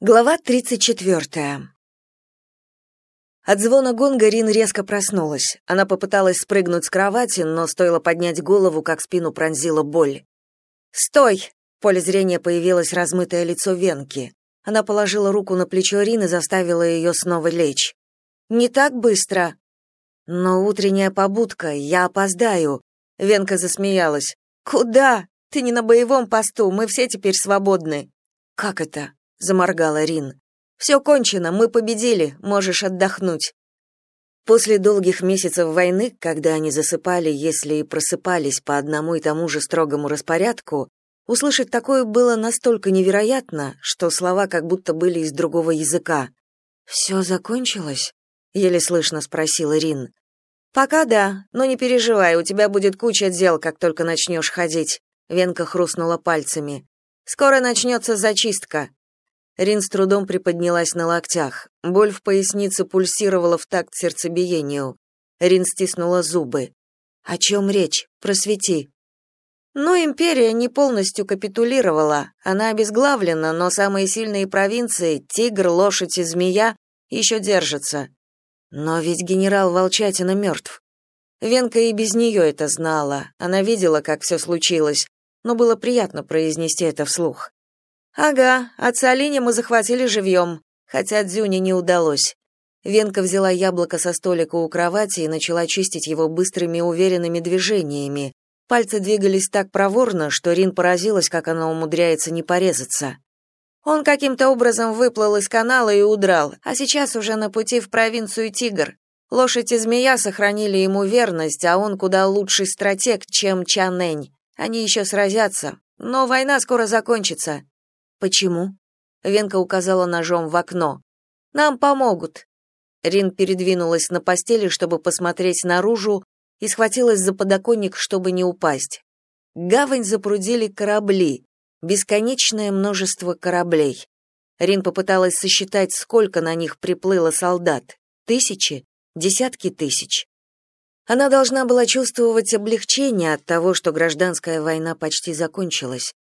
Глава 34. От звона гонга Рин резко проснулась. Она попыталась спрыгнуть с кровати, но стоило поднять голову, как спину пронзила боль. «Стой!» В поле зрения появилось размытое лицо Венки. Она положила руку на плечо Рин и заставила ее снова лечь. «Не так быстро!» «Но утренняя побудка, я опоздаю!» Венка засмеялась. «Куда? Ты не на боевом посту, мы все теперь свободны!» «Как это?» Заморгала Рин. «Все кончено, мы победили, можешь отдохнуть. После долгих месяцев войны, когда они засыпали, если и просыпались по одному и тому же строгому распорядку, услышать такое было настолько невероятно, что слова как будто были из другого языка. «Все закончилось?» — еле слышно спросила Рин. «Пока да, но не переживай, у тебя будет куча дел, как только начнешь ходить», — Венка хрустнула пальцами. «Скоро начнется зачистка. Рин с трудом приподнялась на локтях. Боль в пояснице пульсировала в такт сердцебиению. Рин стиснула зубы. «О чем речь? Просвети». «Ну, империя не полностью капитулировала. Она обезглавлена, но самые сильные провинции — Тигр, Лошадь и Змея — еще держатся. Но ведь генерал Волчатина мертв. Венка и без нее это знала. Она видела, как все случилось, но было приятно произнести это вслух. Ага, отца Линя мы захватили живьем, хотя Дзюне не удалось. Венка взяла яблоко со столика у кровати и начала чистить его быстрыми уверенными движениями. Пальцы двигались так проворно, что Рин поразилась, как она умудряется не порезаться. Он каким-то образом выплыл из канала и удрал, а сейчас уже на пути в провинцию Тигр. Лошадь и змея сохранили ему верность, а он куда лучший стратег, чем Чанэнь. Они еще сразятся, но война скоро закончится. Почему? Венка указала ножом в окно. Нам помогут. Рин передвинулась на постели, чтобы посмотреть наружу, и схватилась за подоконник, чтобы не упасть. Гавань запрудили корабли, бесконечное множество кораблей. Рин попыталась сосчитать, сколько на них приплыло солдат. Тысячи? Десятки тысяч. Она должна была чувствовать облегчение от того, что гражданская война почти закончилась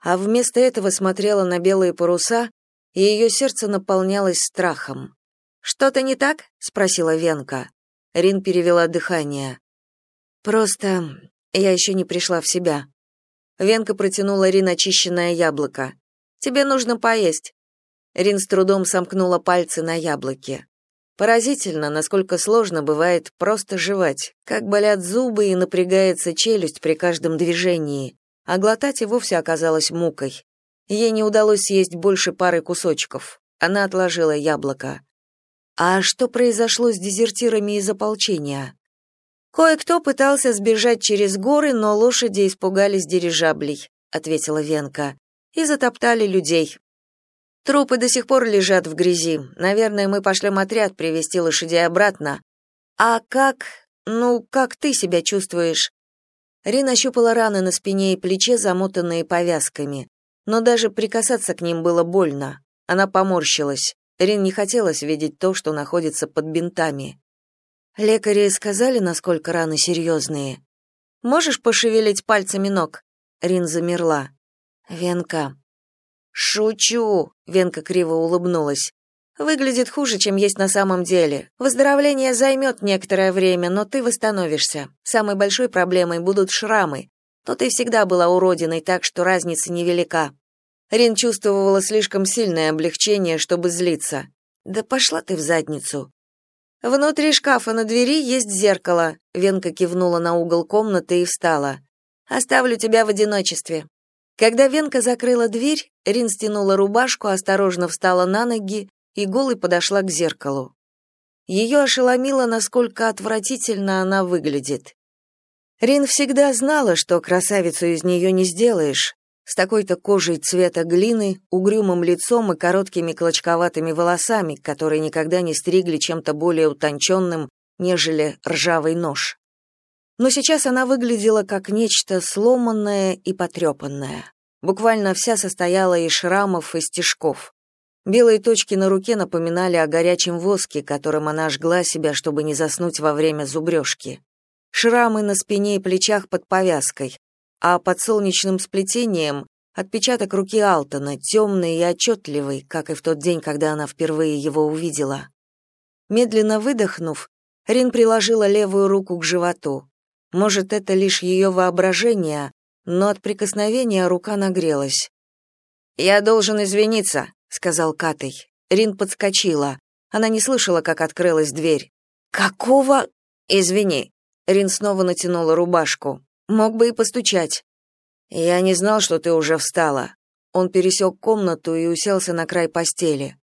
а вместо этого смотрела на белые паруса, и ее сердце наполнялось страхом. «Что-то не так?» — спросила Венка. Рин перевела дыхание. «Просто я еще не пришла в себя». Венка протянула Рин очищенное яблоко. «Тебе нужно поесть». Рин с трудом сомкнула пальцы на яблоке. Поразительно, насколько сложно бывает просто жевать, как болят зубы и напрягается челюсть при каждом движении а глотать и вовсе оказалось мукой. Ей не удалось съесть больше пары кусочков. Она отложила яблоко. А что произошло с дезертирами из ополчения? Кое-кто пытался сбежать через горы, но лошади испугались дирижаблей, ответила Венка. И затоптали людей. Трупы до сих пор лежат в грязи. Наверное, мы пошлем отряд привести лошадей обратно. А как, ну, как ты себя чувствуешь? Рин ощупала раны на спине и плече, замотанные повязками. Но даже прикасаться к ним было больно. Она поморщилась. Рин не хотелось видеть то, что находится под бинтами. Лекари сказали, насколько раны серьезные. «Можешь пошевелить пальцами ног?» Рин замерла. «Венка». «Шучу!» — Венка криво улыбнулась. Выглядит хуже, чем есть на самом деле. Выздоровление займет некоторое время, но ты восстановишься. Самой большой проблемой будут шрамы. Но ты всегда была уродиной, так что разница невелика. Рин чувствовала слишком сильное облегчение, чтобы злиться. Да пошла ты в задницу. Внутри шкафа на двери есть зеркало. Венка кивнула на угол комнаты и встала. Оставлю тебя в одиночестве. Когда Венка закрыла дверь, Рин стянула рубашку, осторожно встала на ноги и голой подошла к зеркалу. Ее ошеломило, насколько отвратительно она выглядит. Рин всегда знала, что красавицу из нее не сделаешь, с такой-то кожей цвета глины, угрюмым лицом и короткими клочковатыми волосами, которые никогда не стригли чем-то более утонченным, нежели ржавый нож. Но сейчас она выглядела как нечто сломанное и потрепанное. Буквально вся состояла из шрамов и стежков. Белые точки на руке напоминали о горячем воске, которым она жгла себя, чтобы не заснуть во время зубрежки. Шрамы на спине и плечах под повязкой, а под солнечным сплетением Отпечаток руки Алтона, темный и отчетливый, как и в тот день, когда она впервые его увидела. Медленно выдохнув, Рин приложила левую руку к животу. Может, это лишь ее воображение, но от прикосновения рука нагрелась. «Я должен извиниться», — сказал Катей. Рин подскочила. Она не слышала, как открылась дверь. «Какого...» «Извини». Рин снова натянула рубашку. «Мог бы и постучать». «Я не знал, что ты уже встала». Он пересек комнату и уселся на край постели.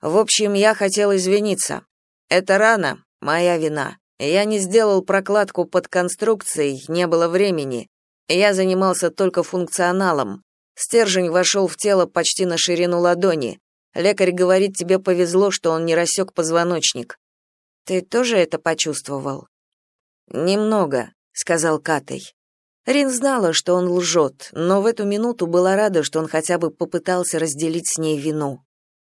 «В общем, я хотел извиниться. Это рано, моя вина. Я не сделал прокладку под конструкцией, не было времени. Я занимался только функционалом. Стержень вошел в тело почти на ширину ладони. Лекарь говорит, тебе повезло, что он не рассек позвоночник. Ты тоже это почувствовал? Немного, сказал Катей. Рин знала, что он лжет, но в эту минуту была рада, что он хотя бы попытался разделить с ней вину.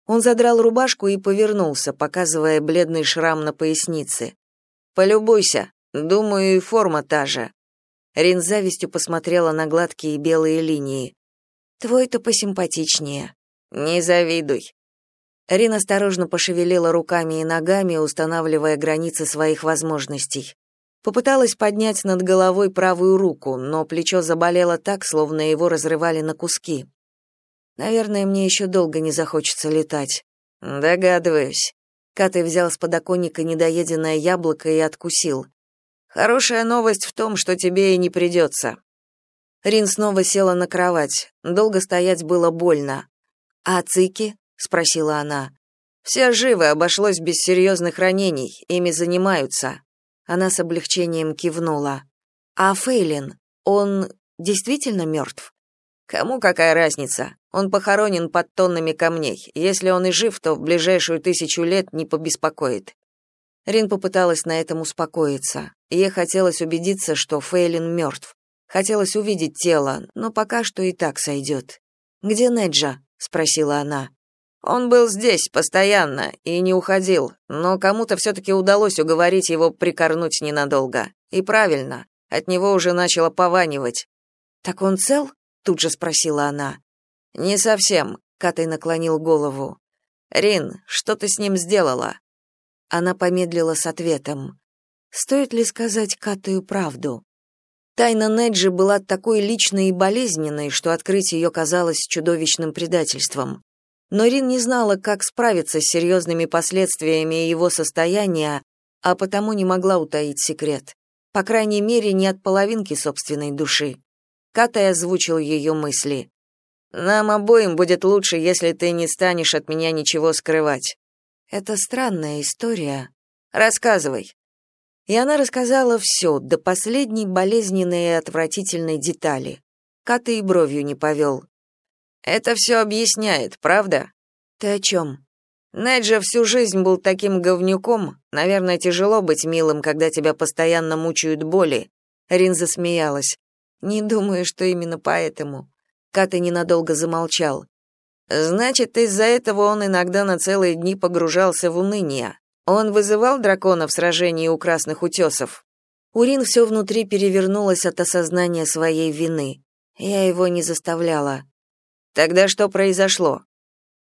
Он задрал рубашку и повернулся, показывая бледный шрам на пояснице. «Полюбуйся. Думаю, и форма та же». Рин завистью посмотрела на гладкие белые линии. «Твой-то посимпатичнее». «Не завидуй». Рин осторожно пошевелила руками и ногами, устанавливая границы своих возможностей. Попыталась поднять над головой правую руку, но плечо заболело так, словно его разрывали на куски. Наверное, мне еще долго не захочется летать. Догадываюсь. Катей взял с подоконника недоеденное яблоко и откусил. Хорошая новость в том, что тебе и не придется». Рин снова села на кровать. Долго стоять было больно. «А цики?» — спросила она. «Все живы, обошлось без серьезных ранений, ими занимаются». Она с облегчением кивнула. «А Фейлин, он действительно мертв?» «Кому какая разница? Он похоронен под тоннами камней. Если он и жив, то в ближайшую тысячу лет не побеспокоит». Рин попыталась на этом успокоиться. Ей хотелось убедиться, что Фейлин мертв. Хотелось увидеть тело, но пока что и так сойдет. «Где Неджа?» — спросила она. Он был здесь постоянно и не уходил, но кому-то все-таки удалось уговорить его прикорнуть ненадолго. И правильно, от него уже начало пованивать. «Так он цел?» — тут же спросила она. «Не совсем», — Катай наклонил голову. «Рин, что ты с ним сделала?» Она помедлила с ответом. «Стоит ли сказать Катаю правду?» Тайна Неджи была такой личной и болезненной, что открыть ее казалось чудовищным предательством но Рин не знала, как справиться с серьезными последствиями его состояния, а потому не могла утаить секрет. По крайней мере, не от половинки собственной души. Катай озвучил ее мысли. «Нам обоим будет лучше, если ты не станешь от меня ничего скрывать». «Это странная история». «Рассказывай». И она рассказала все, до последней болезненной и отвратительной детали. Ката и бровью не повел. Это все объясняет, правда? Ты о чем?» Неджа всю жизнь был таким говнюком. Наверное, тяжело быть милым, когда тебя постоянно мучают боли. Рин засмеялась. Не думаю, что именно поэтому. Ката ненадолго замолчал. Значит, из-за этого он иногда на целые дни погружался в уныние. Он вызывал дракона в сражении у красных утесов. Урин все внутри перевернулось от осознания своей вины. Я его не заставляла. Тогда что произошло?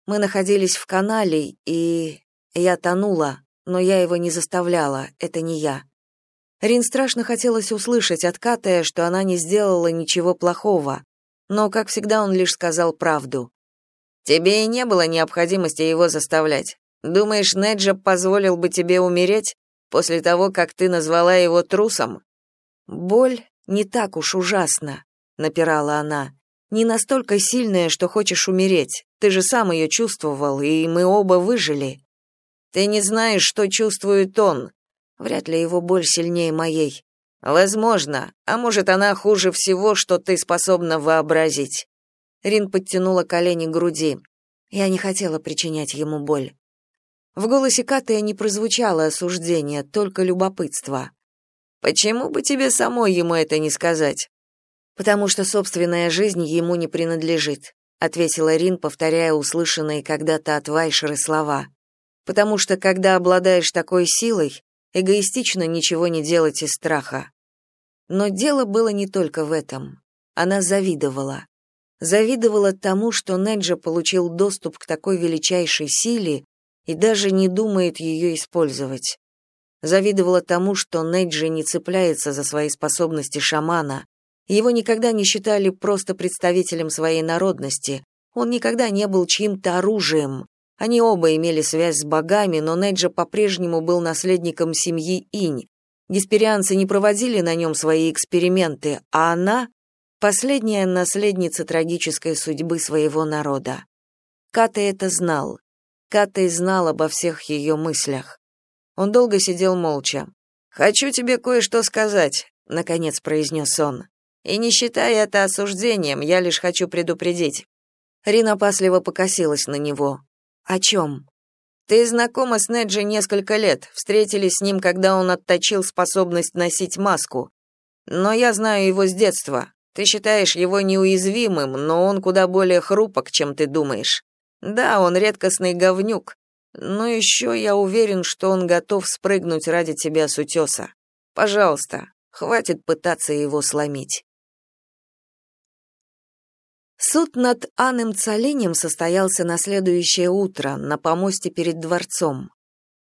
Мы находились в канале, и я тонула, но я его не заставляла, это не я. Рин страшно хотелось услышать от Катая, что она не сделала ничего плохого, но, как всегда, он лишь сказал правду. «Тебе и не было необходимости его заставлять. Думаешь, Неджа позволил бы тебе умереть после того, как ты назвала его трусом?» «Боль не так уж ужасна», — напирала она не настолько сильная, что хочешь умереть. Ты же сам ее чувствовал, и мы оба выжили. Ты не знаешь, что чувствует он. Вряд ли его боль сильнее моей. Возможно, а может, она хуже всего, что ты способна вообразить. Рин подтянула колени к груди. Я не хотела причинять ему боль. В голосе Катая не прозвучало осуждение, только любопытство. Почему бы тебе самой ему это не сказать? потому что собственная жизнь ему не принадлежит, ответила Рин, повторяя услышанные когда-то от Вайшеры слова. Потому что когда обладаешь такой силой, эгоистично ничего не делать из страха. Но дело было не только в этом. Она завидовала. Завидовала тому, что Неджа получил доступ к такой величайшей силе и даже не думает ее использовать. Завидовала тому, что Неджи не цепляется за свои способности шамана. Его никогда не считали просто представителем своей народности. Он никогда не был чьим-то оружием. Они оба имели связь с богами, но Неджа по-прежнему был наследником семьи Инь. Гесперианцы не проводили на нем свои эксперименты, а она — последняя наследница трагической судьбы своего народа. Ката это знал. Катай знал обо всех ее мыслях. Он долго сидел молча. «Хочу тебе кое-что сказать», — наконец произнес он. «И не считай это осуждением, я лишь хочу предупредить». Рина опасливо покосилась на него. «О чем?» «Ты знакома с Неджи несколько лет, встретились с ним, когда он отточил способность носить маску. Но я знаю его с детства. Ты считаешь его неуязвимым, но он куда более хрупок, чем ты думаешь. Да, он редкостный говнюк, но еще я уверен, что он готов спрыгнуть ради тебя с утеса. Пожалуйста, хватит пытаться его сломить. Суд над Анным Цалинем состоялся на следующее утро на помосте перед дворцом.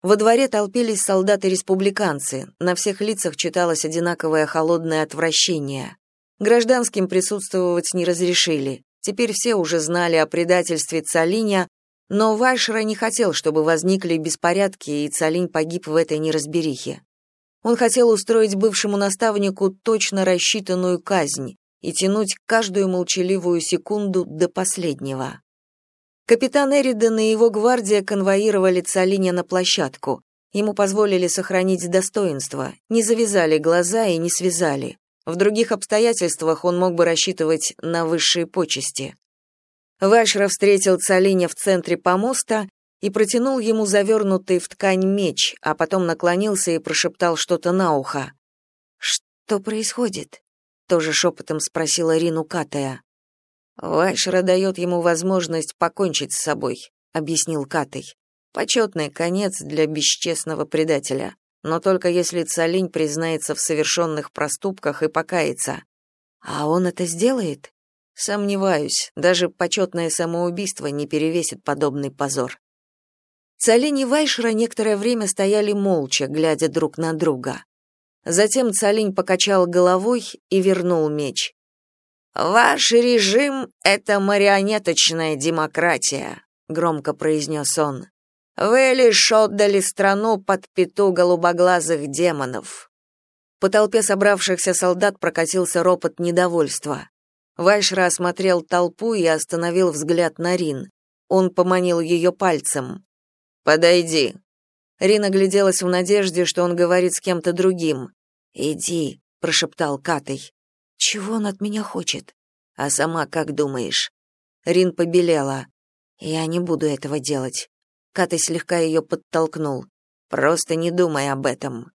Во дворе толпились солдаты-республиканцы, на всех лицах читалось одинаковое холодное отвращение. Гражданским присутствовать не разрешили. Теперь все уже знали о предательстве Цалиня, но Вайшера не хотел, чтобы возникли беспорядки, и Цалинь погиб в этой неразберихе. Он хотел устроить бывшему наставнику точно рассчитанную казнь и тянуть каждую молчаливую секунду до последнего. Капитан Эриден и его гвардия конвоировали Цалиня на площадку. Ему позволили сохранить достоинство, не завязали глаза и не связали. В других обстоятельствах он мог бы рассчитывать на высшие почести. Вашра встретил Цалиня в центре помоста и протянул ему завернутый в ткань меч, а потом наклонился и прошептал что-то на ухо. «Что происходит?» — тоже шепотом спросила Рину Катая. «Вашра дает ему возможность покончить с собой», — объяснил Катай. «Почетный конец для бесчестного предателя, но только если Цалинь признается в совершенных проступках и покается. А он это сделает?» Сомневаюсь, даже почетное самоубийство не перевесит подобный позор. Цалин и Вайшера некоторое время стояли молча, глядя друг на друга. Затем Цалинь покачал головой и вернул меч. «Ваш режим — это марионеточная демократия», — громко произнес он. «Вы лишь отдали страну под пету голубоглазых демонов». По толпе собравшихся солдат прокатился ропот недовольства. Вайшра осмотрел толпу и остановил взгляд на Рин. Он поманил ее пальцем. «Подойди». Рин огляделась в надежде, что он говорит с кем-то другим. «Иди», — прошептал Катей. «Чего он от меня хочет?» «А сама как думаешь?» Рин побелела. «Я не буду этого делать». Катей слегка ее подтолкнул. «Просто не думай об этом».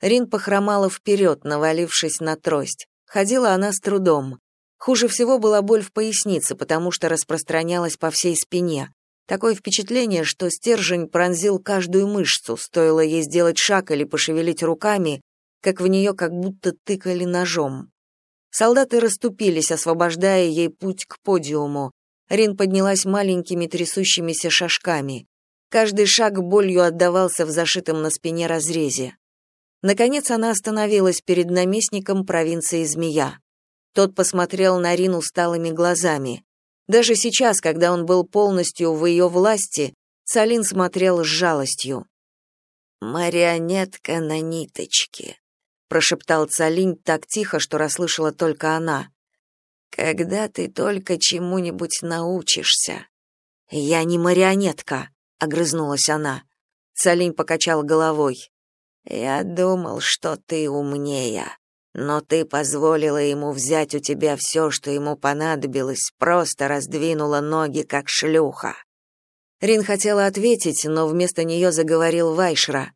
Рин похромала вперед, навалившись на трость. Ходила она с трудом. Хуже всего была боль в пояснице, потому что распространялась по всей спине. Такое впечатление, что стержень пронзил каждую мышцу, стоило ей сделать шаг или пошевелить руками, как в нее как будто тыкали ножом. Солдаты расступились, освобождая ей путь к подиуму. Рин поднялась маленькими трясущимися шажками. Каждый шаг болью отдавался в зашитом на спине разрезе. Наконец она остановилась перед наместником провинции Змея. Тот посмотрел на Рину усталыми глазами. Даже сейчас, когда он был полностью в ее власти, Салин смотрел с жалостью. «Марионетка на ниточке», — прошептал Цалинь так тихо, что расслышала только она. «Когда ты только чему-нибудь научишься?» «Я не марионетка», — огрызнулась она. Цалинь покачал головой. «Я думал, что ты умнее». Но ты позволила ему взять у тебя все, что ему понадобилось, просто раздвинула ноги, как шлюха. Рин хотела ответить, но вместо нее заговорил Вайшра.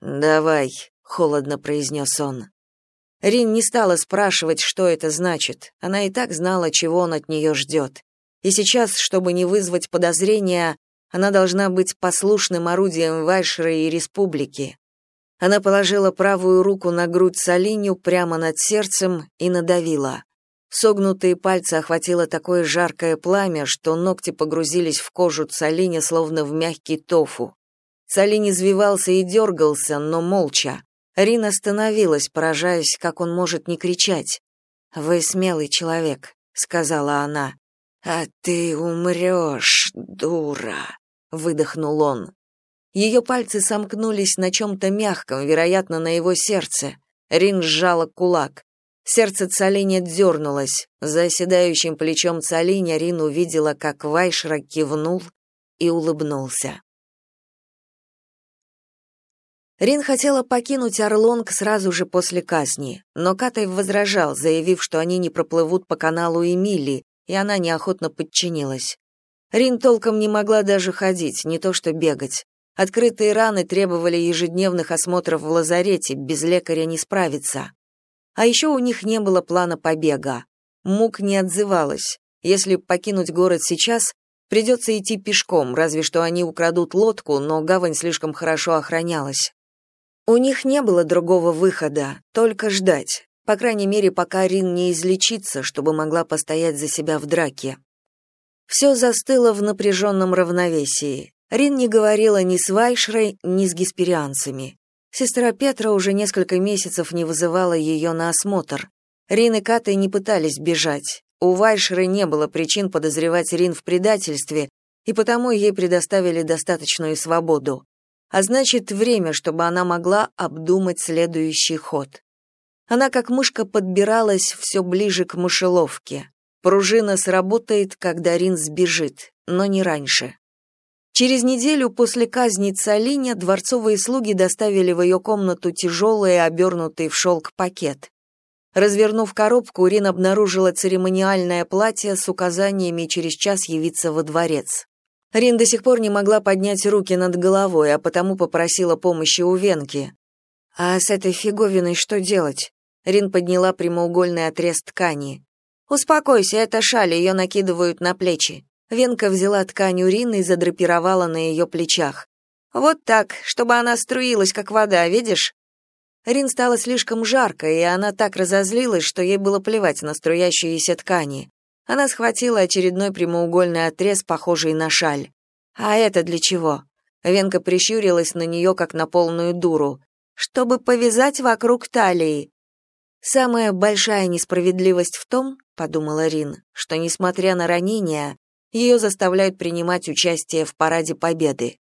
«Давай», — холодно произнес он. Рин не стала спрашивать, что это значит. Она и так знала, чего он от нее ждет. И сейчас, чтобы не вызвать подозрения, она должна быть послушным орудием Вайшера и Республики. Она положила правую руку на грудь Салиню прямо над сердцем и надавила. Согнутые пальцы охватило такое жаркое пламя, что ногти погрузились в кожу Цалини, словно в мягкий тофу. Цалин извивался и дергался, но молча. Рин остановилась, поражаясь, как он может не кричать. «Вы смелый человек», — сказала она. «А ты умрешь, дура», — выдохнул он. Ее пальцы сомкнулись на чем-то мягком, вероятно, на его сердце. Рин сжала кулак. Сердце Цалиня дернулось. За оседающим плечом Цалиня Рин увидела, как Вайшра кивнул и улыбнулся. Рин хотела покинуть Орлонг сразу же после казни, но Катай возражал, заявив, что они не проплывут по каналу Эмили, и она неохотно подчинилась. Рин толком не могла даже ходить, не то что бегать. Открытые раны требовали ежедневных осмотров в лазарете, без лекаря не справиться. А еще у них не было плана побега. Мук не отзывалась. Если покинуть город сейчас, придется идти пешком, разве что они украдут лодку, но гавань слишком хорошо охранялась. У них не было другого выхода, только ждать. По крайней мере, пока Рин не излечится, чтобы могла постоять за себя в драке. Все застыло в напряженном равновесии. Рин не говорила ни с Вайшрой, ни с гесперианцами. Сестра Петра уже несколько месяцев не вызывала ее на осмотр. Рин и Катай не пытались бежать. У Вайшеры не было причин подозревать Рин в предательстве, и потому ей предоставили достаточную свободу. А значит, время, чтобы она могла обдумать следующий ход. Она как мышка подбиралась все ближе к мышеловке. Пружина сработает, когда Рин сбежит, но не раньше. Через неделю после казни Цалиня дворцовые слуги доставили в ее комнату тяжелый, обернутый в шелк пакет. Развернув коробку, Рин обнаружила церемониальное платье с указаниями через час явиться во дворец. Рин до сих пор не могла поднять руки над головой, а потому попросила помощи у Венки. «А с этой фиговиной что делать?» Рин подняла прямоугольный отрез ткани. «Успокойся, это шаль, ее накидывают на плечи. Венка взяла ткань урины и задрапировала на ее плечах. «Вот так, чтобы она струилась, как вода, видишь?» Рин стало слишком жарко, и она так разозлилась, что ей было плевать на струящиеся ткани. Она схватила очередной прямоугольный отрез, похожий на шаль. «А это для чего?» Венка прищурилась на нее, как на полную дуру. «Чтобы повязать вокруг талии». «Самая большая несправедливость в том, — подумала Рин, — что, несмотря на ранения, ее заставляют принимать участие в параде Победы.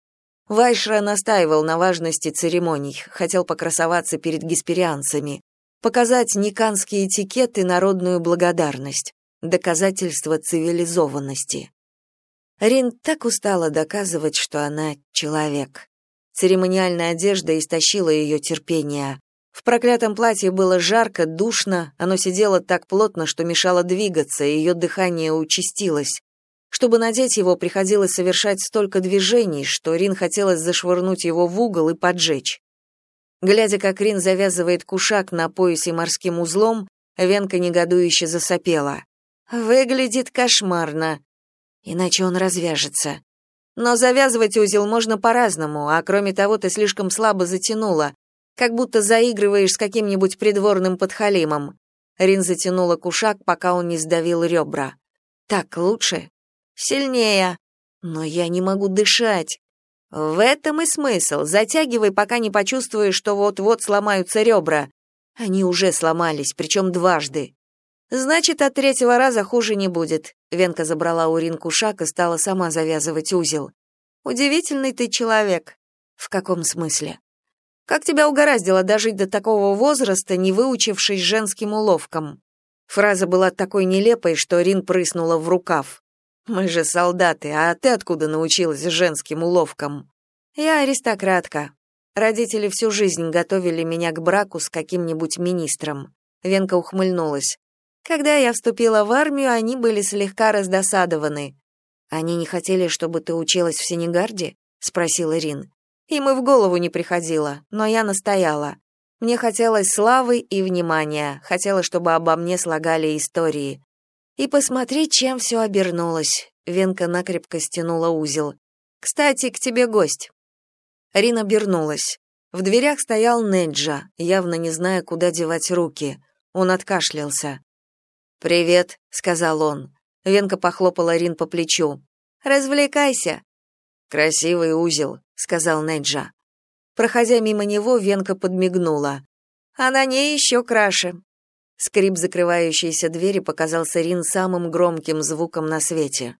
Вайшра настаивал на важности церемоний, хотел покрасоваться перед гесперианцами, показать никанский этикет и народную благодарность, доказательство цивилизованности. Рин так устала доказывать, что она человек. Церемониальная одежда истощила ее терпение. В проклятом платье было жарко, душно, оно сидело так плотно, что мешало двигаться, ее дыхание участилось. Чтобы надеть его, приходилось совершать столько движений, что Рин хотелось зашвырнуть его в угол и поджечь. Глядя, как Рин завязывает кушак на поясе морским узлом, Венка негодующе засопела. «Выглядит кошмарно. Иначе он развяжется. Но завязывать узел можно по-разному, а кроме того, ты слишком слабо затянула, как будто заигрываешь с каким-нибудь придворным подхалимом». Рин затянула кушак, пока он не сдавил ребра. «Так лучше?» Сильнее. Но я не могу дышать. В этом и смысл. Затягивай, пока не почувствуешь, что вот-вот сломаются ребра. Они уже сломались, причем дважды. Значит, от третьего раза хуже не будет. Венка забрала у Ринку шаг и стала сама завязывать узел. Удивительный ты человек. В каком смысле? Как тебя угораздило дожить до такого возраста, не выучившись женским уловкам? Фраза была такой нелепой, что Рин прыснула в рукав. Мы же солдаты, а ты откуда научилась женским уловкам? Я аристократка. Родители всю жизнь готовили меня к браку с каким-нибудь министром. Венка ухмыльнулась. Когда я вступила в армию, они были слегка раздосадованы. Они не хотели, чтобы ты училась в Сенегарде? спросила Рин. Им и в голову не приходило, но я настояла. Мне хотелось славы и внимания, хотела, чтобы обо мне слагали истории. И посмотри, чем все обернулось. Венка накрепко стянула узел. Кстати, к тебе гость. Рин обернулась. В дверях стоял Неджа, явно не зная, куда девать руки. Он откашлялся. «Привет», — сказал он. Венка похлопала Рин по плечу. «Развлекайся». «Красивый узел», — сказал Неджа. Проходя мимо него, Венка подмигнула. «А на ней еще краше». Скрип закрывающейся двери показался Рин самым громким звуком на свете.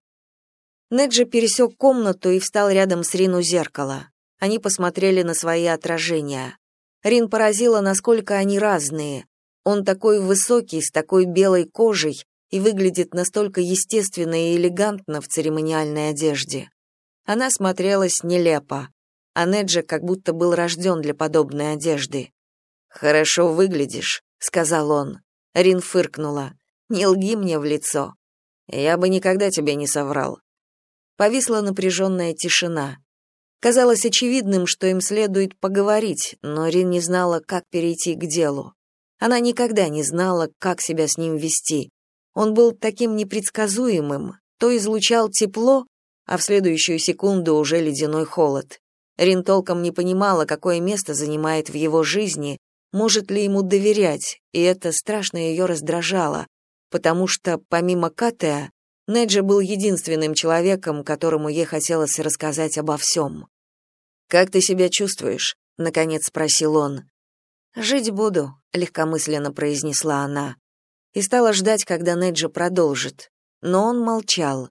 Неджа пересек комнату и встал рядом с Рин у зеркала. Они посмотрели на свои отражения. Рин поразила, насколько они разные. Он такой высокий, с такой белой кожей и выглядит настолько естественно и элегантно в церемониальной одежде. Она смотрелась нелепо, а Неджа как будто был рожден для подобной одежды. «Хорошо выглядишь», — сказал он. Рин фыркнула. «Не лги мне в лицо. Я бы никогда тебе не соврал». Повисла напряженная тишина. Казалось очевидным, что им следует поговорить, но Рин не знала, как перейти к делу. Она никогда не знала, как себя с ним вести. Он был таким непредсказуемым, то излучал тепло, а в следующую секунду уже ледяной холод. Рин толком не понимала, какое место занимает в его жизни, может ли ему доверять, и это страшно ее раздражало, потому что, помимо Катеа, Неджа был единственным человеком, которому ей хотелось рассказать обо всем. «Как ты себя чувствуешь?» — наконец спросил он. «Жить буду», — легкомысленно произнесла она. И стала ждать, когда Неджа продолжит. Но он молчал.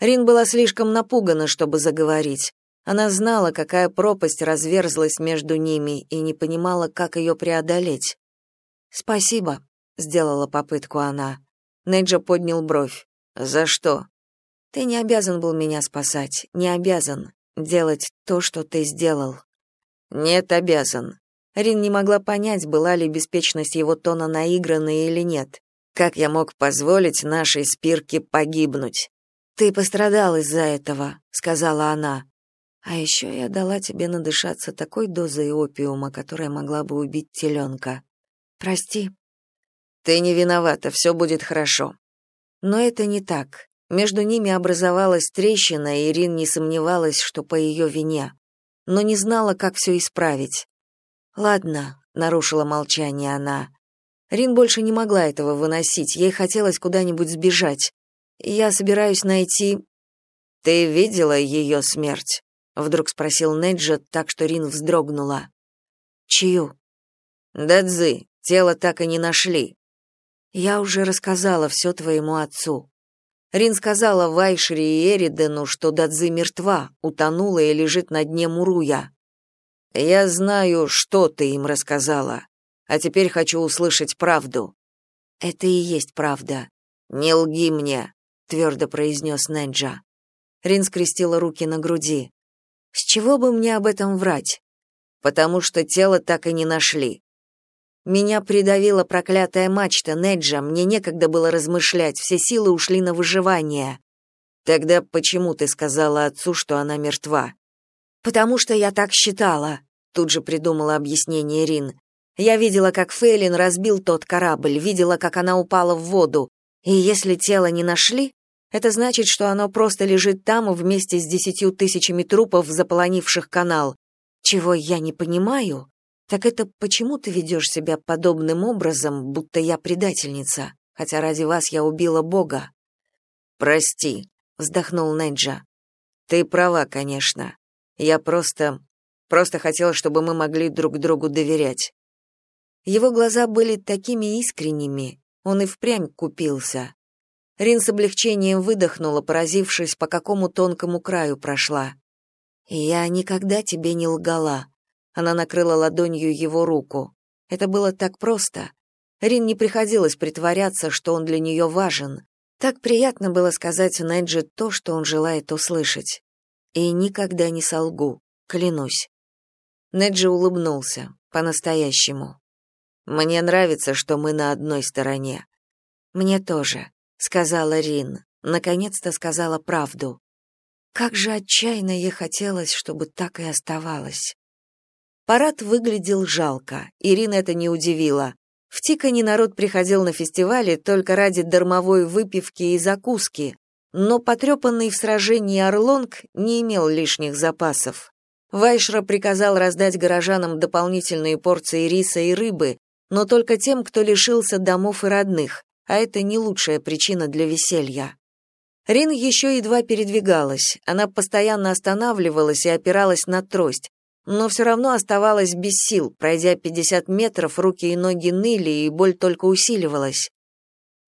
Рин была слишком напугана, чтобы заговорить. Она знала, какая пропасть разверзлась между ними, и не понимала, как ее преодолеть. «Спасибо», — сделала попытку она. Неджа поднял бровь. «За что?» «Ты не обязан был меня спасать, не обязан делать то, что ты сделал». «Нет, обязан». Рин не могла понять, была ли беспечность его тона наигранной или нет. «Как я мог позволить нашей спирке погибнуть?» «Ты пострадал из-за этого», — сказала она. А еще я дала тебе надышаться такой дозой опиума, которая могла бы убить теленка. Прости. Ты не виновата, все будет хорошо. Но это не так. Между ними образовалась трещина, и Ирин не сомневалась, что по ее вине, но не знала, как все исправить. Ладно, нарушила молчание она. Рин больше не могла этого выносить, ей хотелось куда-нибудь сбежать. Я собираюсь найти Ты видела ее смерть? вдруг спросил Неджа, так что Рин вздрогнула. Чью? Дадзы, тело так и не нашли. Я уже рассказала все твоему отцу. Рин сказала Вайшери и Эридену, что Дадзы мертва, утонула и лежит на дне Муруя. Я знаю, что ты им рассказала, а теперь хочу услышать правду. Это и есть правда. Не лги мне, твердо произнес Неджа. Рин скрестила руки на груди. С чего бы мне об этом врать? Потому что тело так и не нашли. Меня придавила проклятая мачта Неджа, мне некогда было размышлять, все силы ушли на выживание. Тогда почему ты сказала отцу, что она мертва? Потому что я так считала, тут же придумала объяснение Рин. Я видела, как Фейлин разбил тот корабль, видела, как она упала в воду. И если тело не нашли, это значит, что оно просто лежит там вместе с десятью тысячами трупов, заполонивших канал. Чего я не понимаю, так это почему ты ведешь себя подобным образом, будто я предательница, хотя ради вас я убила Бога? Прости, вздохнул Неджа. Ты права, конечно. Я просто просто хотела, чтобы мы могли друг другу доверять. Его глаза были такими искренними, он и впрямь купился. Рин с облегчением выдохнула, поразившись, по какому тонкому краю прошла. «Я никогда тебе не лгала». Она накрыла ладонью его руку. Это было так просто. Рин не приходилось притворяться, что он для нее важен. Так приятно было сказать Неджи то, что он желает услышать. И никогда не солгу, клянусь. Неджи улыбнулся, по-настоящему. «Мне нравится, что мы на одной стороне». «Мне тоже», сказала Рин. Наконец-то сказала правду. Как же отчаянно ей хотелось, чтобы так и оставалось. Парад выглядел жалко, Ирина это не удивила. В Тикане народ приходил на фестивали только ради дармовой выпивки и закуски, но потрепанный в сражении Орлонг не имел лишних запасов. Вайшра приказал раздать горожанам дополнительные порции риса и рыбы, но только тем, кто лишился домов и родных, а это не лучшая причина для веселья. Рин еще едва передвигалась, она постоянно останавливалась и опиралась на трость, но все равно оставалась без сил, пройдя 50 метров, руки и ноги ныли, и боль только усиливалась.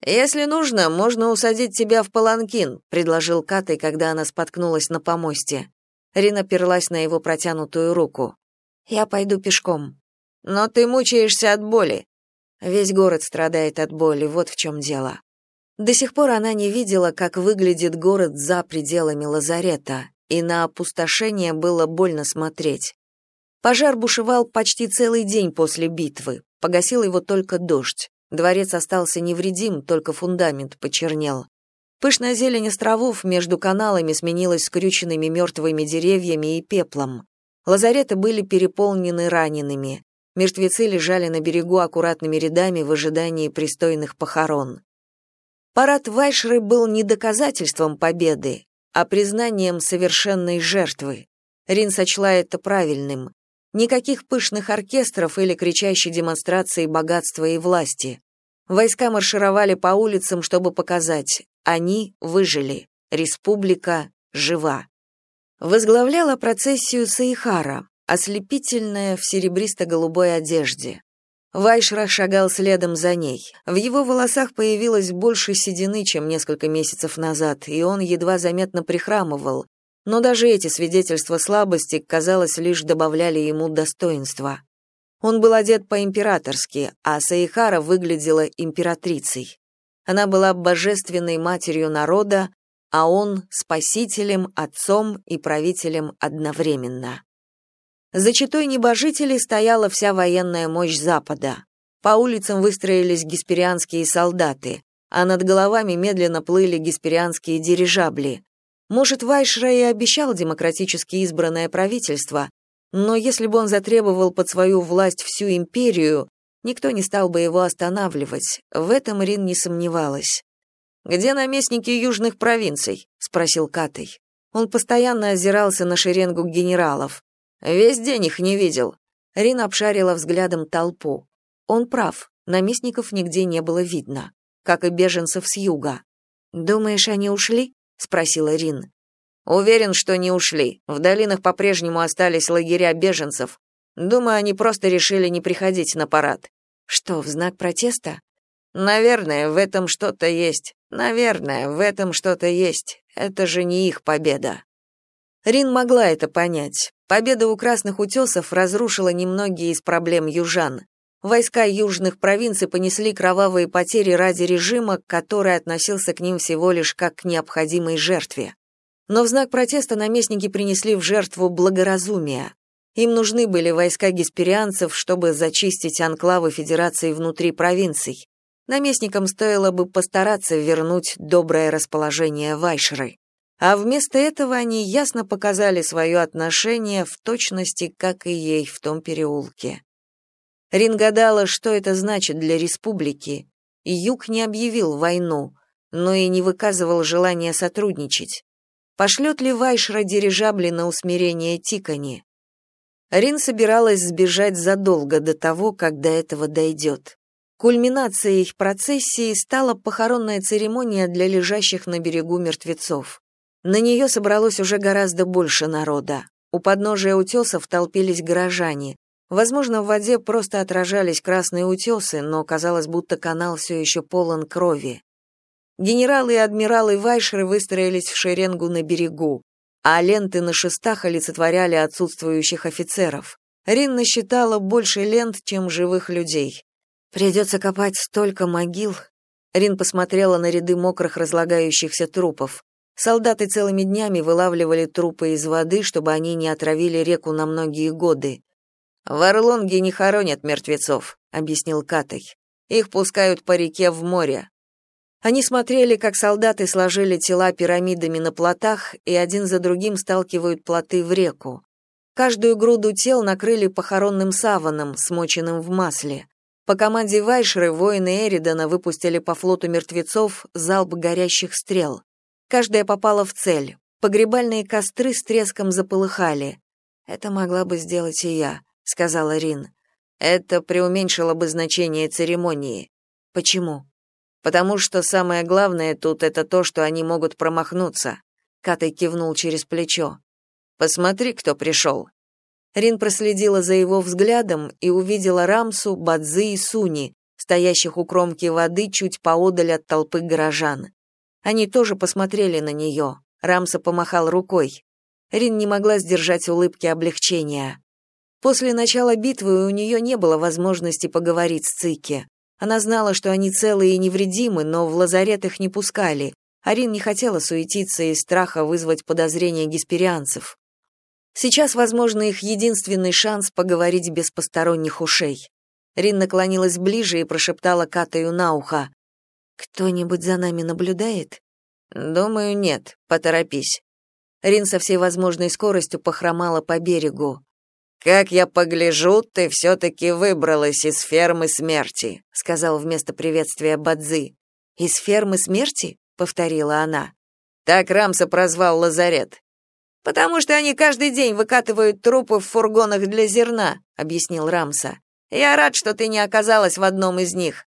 «Если нужно, можно усадить тебя в паланкин», — предложил Катай, когда она споткнулась на помосте. Рина перлась на его протянутую руку. «Я пойду пешком». «Но ты мучаешься от боли». Весь город страдает от боли, вот в чем дело. До сих пор она не видела, как выглядит город за пределами лазарета, и на опустошение было больно смотреть. Пожар бушевал почти целый день после битвы, погасил его только дождь. Дворец остался невредим, только фундамент почернел. Пышная зелень островов между каналами сменилась скрюченными мертвыми деревьями и пеплом. Лазареты были переполнены ранеными. Мертвецы лежали на берегу аккуратными рядами в ожидании пристойных похорон. Парад Вайшры был не доказательством победы, а признанием совершенной жертвы. Рин сочла это правильным. Никаких пышных оркестров или кричащей демонстрации богатства и власти. Войска маршировали по улицам, чтобы показать, они выжили, республика жива. Возглавляла процессию Саихара, ослепительная в серебристо-голубой одежде. Вайшра шагал следом за ней. В его волосах появилось больше седины, чем несколько месяцев назад, и он едва заметно прихрамывал, но даже эти свидетельства слабости, казалось, лишь добавляли ему достоинства. Он был одет по-императорски, а Саихара выглядела императрицей. Она была божественной матерью народа, а он — спасителем, отцом и правителем одновременно. За читой небожителей стояла вся военная мощь Запада. По улицам выстроились гесперианские солдаты, а над головами медленно плыли гесперианские дирижабли. Может, Вайшра и обещал демократически избранное правительство, но если бы он затребовал под свою власть всю империю, никто не стал бы его останавливать. В этом Рин не сомневалась. «Где наместники южных провинций?» — спросил Катей. Он постоянно озирался на шеренгу генералов. «Весь день их не видел». Рин обшарила взглядом толпу. Он прав, наместников нигде не было видно, как и беженцев с юга. «Думаешь, они ушли?» — спросила Рин. «Уверен, что не ушли. В долинах по-прежнему остались лагеря беженцев. Думаю, они просто решили не приходить на парад». «Что, в знак протеста?» «Наверное, в этом что-то есть. Наверное, в этом что-то есть. Это же не их победа». Рин могла это понять. Победа у Красных Утесов разрушила немногие из проблем южан. Войска южных провинций понесли кровавые потери ради режима, который относился к ним всего лишь как к необходимой жертве. Но в знак протеста наместники принесли в жертву благоразумие. Им нужны были войска гесперианцев, чтобы зачистить анклавы Федерации внутри провинций. Наместникам стоило бы постараться вернуть доброе расположение Вайшеры. А вместо этого они ясно показали свое отношение в точности, как и ей в том переулке. Рин гадала, что это значит для республики. Юг не объявил войну, но и не выказывал желания сотрудничать. Пошлет ли Вайшра дирижабли на усмирение Тикани? Рин собиралась сбежать задолго до того, как до этого дойдет. Кульминацией их процессии стала похоронная церемония для лежащих на берегу мертвецов. На нее собралось уже гораздо больше народа. У подножия утесов толпились горожане. Возможно, в воде просто отражались красные утесы, но казалось, будто канал все еще полон крови. Генералы и адмиралы Вайшеры выстроились в шеренгу на берегу, а ленты на шестах олицетворяли отсутствующих офицеров. Рин насчитала больше лент, чем живых людей. Придется копать столько могил. Рин посмотрела на ряды мокрых разлагающихся трупов. Солдаты целыми днями вылавливали трупы из воды, чтобы они не отравили реку на многие годы. В Орлонге не хоронят мертвецов, объяснил Катай. Их пускают по реке в море. Они смотрели, как солдаты сложили тела пирамидами на плотах и один за другим сталкивают плоты в реку. Каждую груду тел накрыли похоронным саваном, смоченным в масле. По команде Вайшеры воины Эридана выпустили по флоту мертвецов залп горящих стрел. Каждая попала в цель. Погребальные костры с треском заполыхали. Это могла бы сделать и я сказала Рин. Это преуменьшило бы значение церемонии. Почему? Потому что самое главное тут это то, что они могут промахнуться. Катай кивнул через плечо. Посмотри, кто пришел». Рин проследила за его взглядом и увидела Рамсу, Бадзы и Суни, стоящих у кромки воды чуть поодаль от толпы горожан. Они тоже посмотрели на нее. Рамса помахал рукой. Рин не могла сдержать улыбки облегчения. После начала битвы у нее не было возможности поговорить с Цики. Она знала, что они целые и невредимы, но в лазарет их не пускали. Арин не хотела суетиться из страха вызвать подозрения гесперианцев. Сейчас, возможно, их единственный шанс поговорить без посторонних ушей. Рин наклонилась ближе и прошептала Катаю на ухо. «Кто-нибудь за нами наблюдает?» «Думаю, нет. Поторопись». Рин со всей возможной скоростью похромала по берегу. «Как я погляжу, ты все-таки выбралась из фермы смерти», сказал вместо приветствия Бадзи. «Из фермы смерти?» — повторила она. Так Рамса прозвал лазарет. «Потому что они каждый день выкатывают трупы в фургонах для зерна», — объяснил Рамса. «Я рад, что ты не оказалась в одном из них».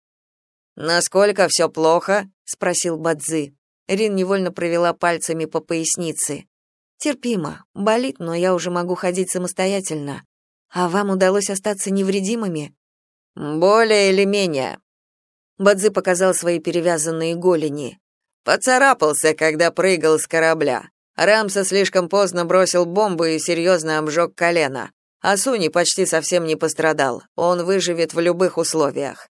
«Насколько все плохо?» — спросил Бадзи. Рин невольно провела пальцами по пояснице. Терпимо. Болит, но я уже могу ходить самостоятельно. А вам удалось остаться невредимыми? Более или менее. Бадзи показал свои перевязанные голени. Поцарапался, когда прыгал с корабля. Рамса слишком поздно бросил бомбу и серьезно обжег колено. А Суни почти совсем не пострадал. Он выживет в любых условиях.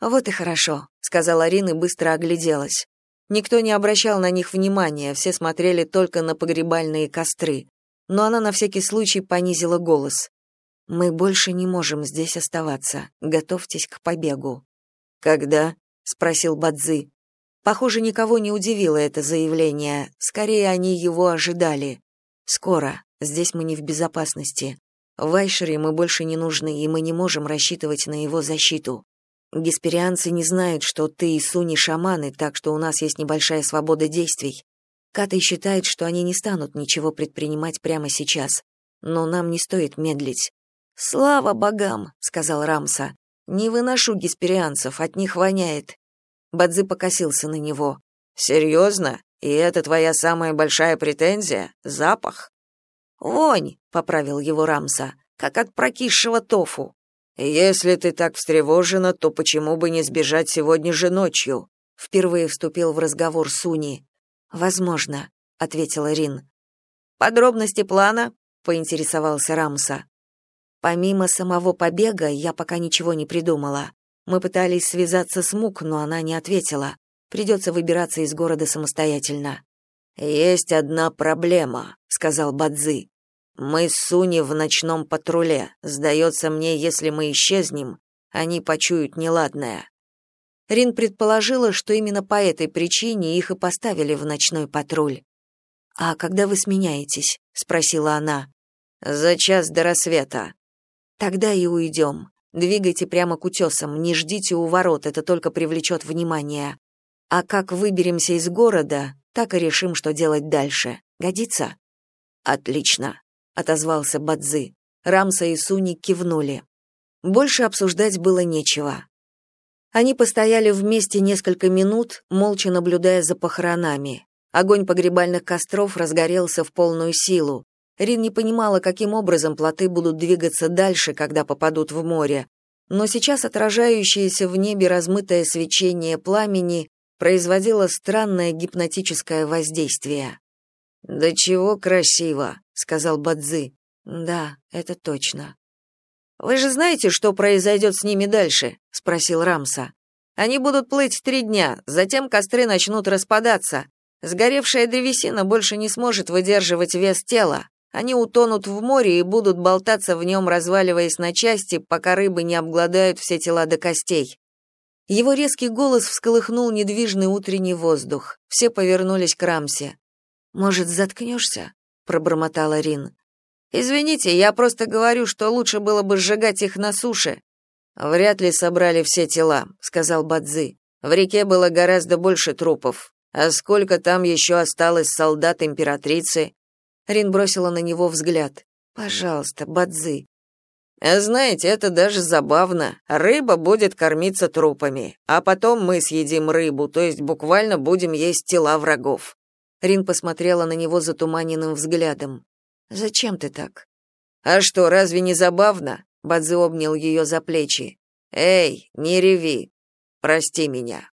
Вот и хорошо, сказала Рин и быстро огляделась. Никто не обращал на них внимания, все смотрели только на погребальные костры. Но она на всякий случай понизила голос. «Мы больше не можем здесь оставаться. Готовьтесь к побегу». «Когда?» — спросил Бадзи. Похоже, никого не удивило это заявление. Скорее, они его ожидали. «Скоро. Здесь мы не в безопасности. В Айшере мы больше не нужны, и мы не можем рассчитывать на его защиту. Гесперианцы не знают, что ты и Суни шаманы, так что у нас есть небольшая свобода действий. Катай считает, что они не станут ничего предпринимать прямо сейчас. Но нам не стоит медлить. «Слава богам!» — сказал Рамса. «Не выношу гесперианцев, от них воняет». Бадзи покосился на него. «Серьезно? И это твоя самая большая претензия? Запах?» «Вонь!» — поправил его Рамса. «Как от прокисшего тофу». Если ты так встревожена, то почему бы не сбежать сегодня же ночью? Впервые вступил в разговор Суни. Возможно, ответила Рин. Подробности плана? поинтересовался Рамса. Помимо самого побега, я пока ничего не придумала. Мы пытались связаться с Мук, но она не ответила. Придется выбираться из города самостоятельно. Есть одна проблема, сказал Бадзи. Мы с Суни в ночном патруле. Сдается мне, если мы исчезнем, они почуют неладное. Рин предположила, что именно по этой причине их и поставили в ночной патруль. А когда вы сменяетесь? спросила она. За час до рассвета. Тогда и уйдем. Двигайте прямо к утесам, не ждите у ворот, это только привлечет внимание. А как выберемся из города, так и решим, что делать дальше. Годится? Отлично отозвался Бадзи. Рамса и Суни кивнули. Больше обсуждать было нечего. Они постояли вместе несколько минут, молча наблюдая за похоронами. Огонь погребальных костров разгорелся в полную силу. Рин не понимала, каким образом плоты будут двигаться дальше, когда попадут в море. Но сейчас отражающееся в небе размытое свечение пламени производило странное гипнотическое воздействие. «Да чего красиво!» Сказал Бадзи. Да, это точно. Вы же знаете, что произойдет с ними дальше? спросил Рамса. Они будут плыть три дня, затем костры начнут распадаться. Сгоревшая древесина больше не сможет выдерживать вес тела. Они утонут в море и будут болтаться в нем, разваливаясь на части, пока рыбы не обгладают все тела до костей. Его резкий голос всколыхнул недвижный утренний воздух. Все повернулись к Рамсе. «Может, заткнешься?» Пробормотала Рин. Извините, я просто говорю, что лучше было бы сжигать их на суше. Вряд ли собрали все тела, сказал Бадзи. В реке было гораздо больше трупов. А сколько там еще осталось солдат императрицы? Рин бросила на него взгляд. Пожалуйста, Бадзи. А знаете, это даже забавно. Рыба будет кормиться трупами, а потом мы съедим рыбу, то есть буквально будем есть тела врагов. Рин посмотрела на него затуманенным взглядом. Зачем ты так? А что, разве не забавно? Бадзи обнял ее за плечи. Эй, не реви. Прости меня.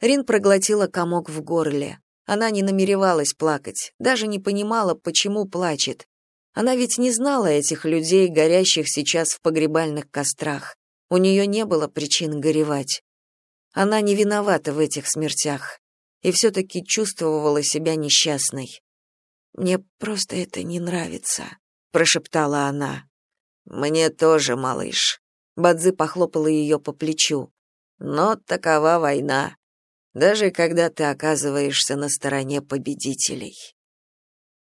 Рин проглотила комок в горле. Она не намеревалась плакать, даже не понимала, почему плачет. Она ведь не знала этих людей, горящих сейчас в погребальных кострах. У нее не было причин горевать. Она не виновата в этих смертях и все-таки чувствовала себя несчастной. «Мне просто это не нравится», — прошептала она. «Мне тоже, малыш». Бадзи похлопала ее по плечу. «Но такова война, даже когда ты оказываешься на стороне победителей».